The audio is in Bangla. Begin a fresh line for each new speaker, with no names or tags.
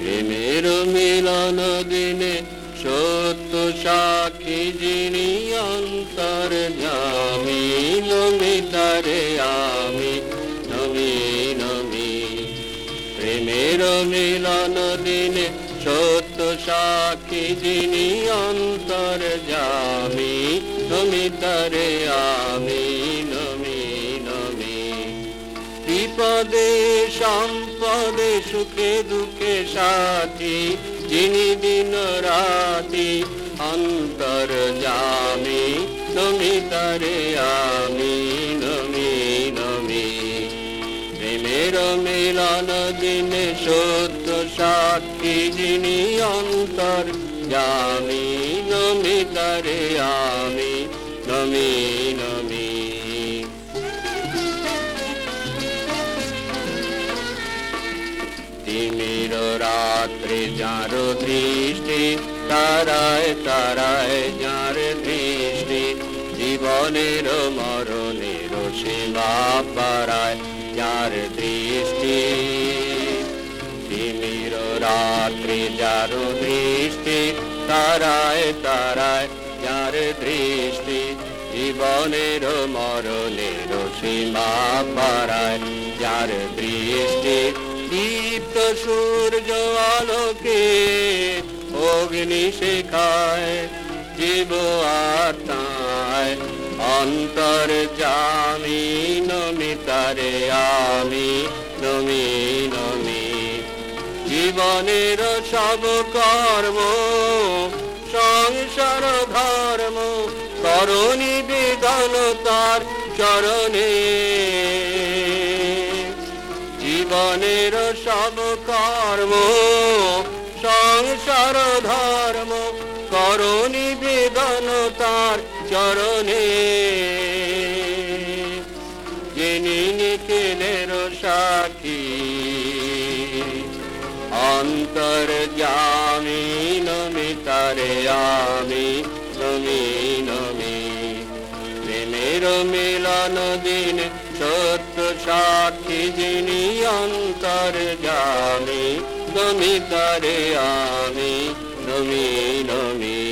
প্রেমের মিলন দিনে সত্য সাক্ষী যিনি অন্তর জামি নমি তারে আমি, নমি নমি। প্রেমের মিলন দিনে সত্য সাক্ষী যিনি অন্তর জামি নমি তারে আমি বিপদে, সম্পদে, সুখে, দুঃখে সাথী, যিনি দিন রাতি অন্তর জামি, নমি তারে আমি, নমি নমি। প্রেমের মিলন দিনে সত্য সাক্ষী যিনি অন্তর জামি, নমি তারে আমি, নমি রাত্রি যার দৃষ্টি, তারায় তারায় যার দৃষ্টি, জীবনের মরণের সীমা পারায় যার দৃষ্টি। তিমির রাত্রি যার দৃষ্টি, তারায় তারায় যার দৃষ্টি, জীবনের মরণের সীমা পারায় যার দৃষ্টি। দীপ্ত সূর্য আলোকে অগ্নি শেখায়, জীব আত্মায় অন্তর জামি নমিতারে আমি নমি নমি। জীবনের সব কর্ম, সংসার ধর্ম, করণী বেদন তার চরণে। জীবনের সব কর্ম, সংসার ধর্ম, করণী বেদন তার চরণে। যিনি নিখিলের সাক্ষী অন্তর জামি নমি, তারে আমি নমি নমি। প্রেমের মিলন দিন সত্য সাক্ষী যিনি অন্তর জানি নমি তরে আমি নমি নমি।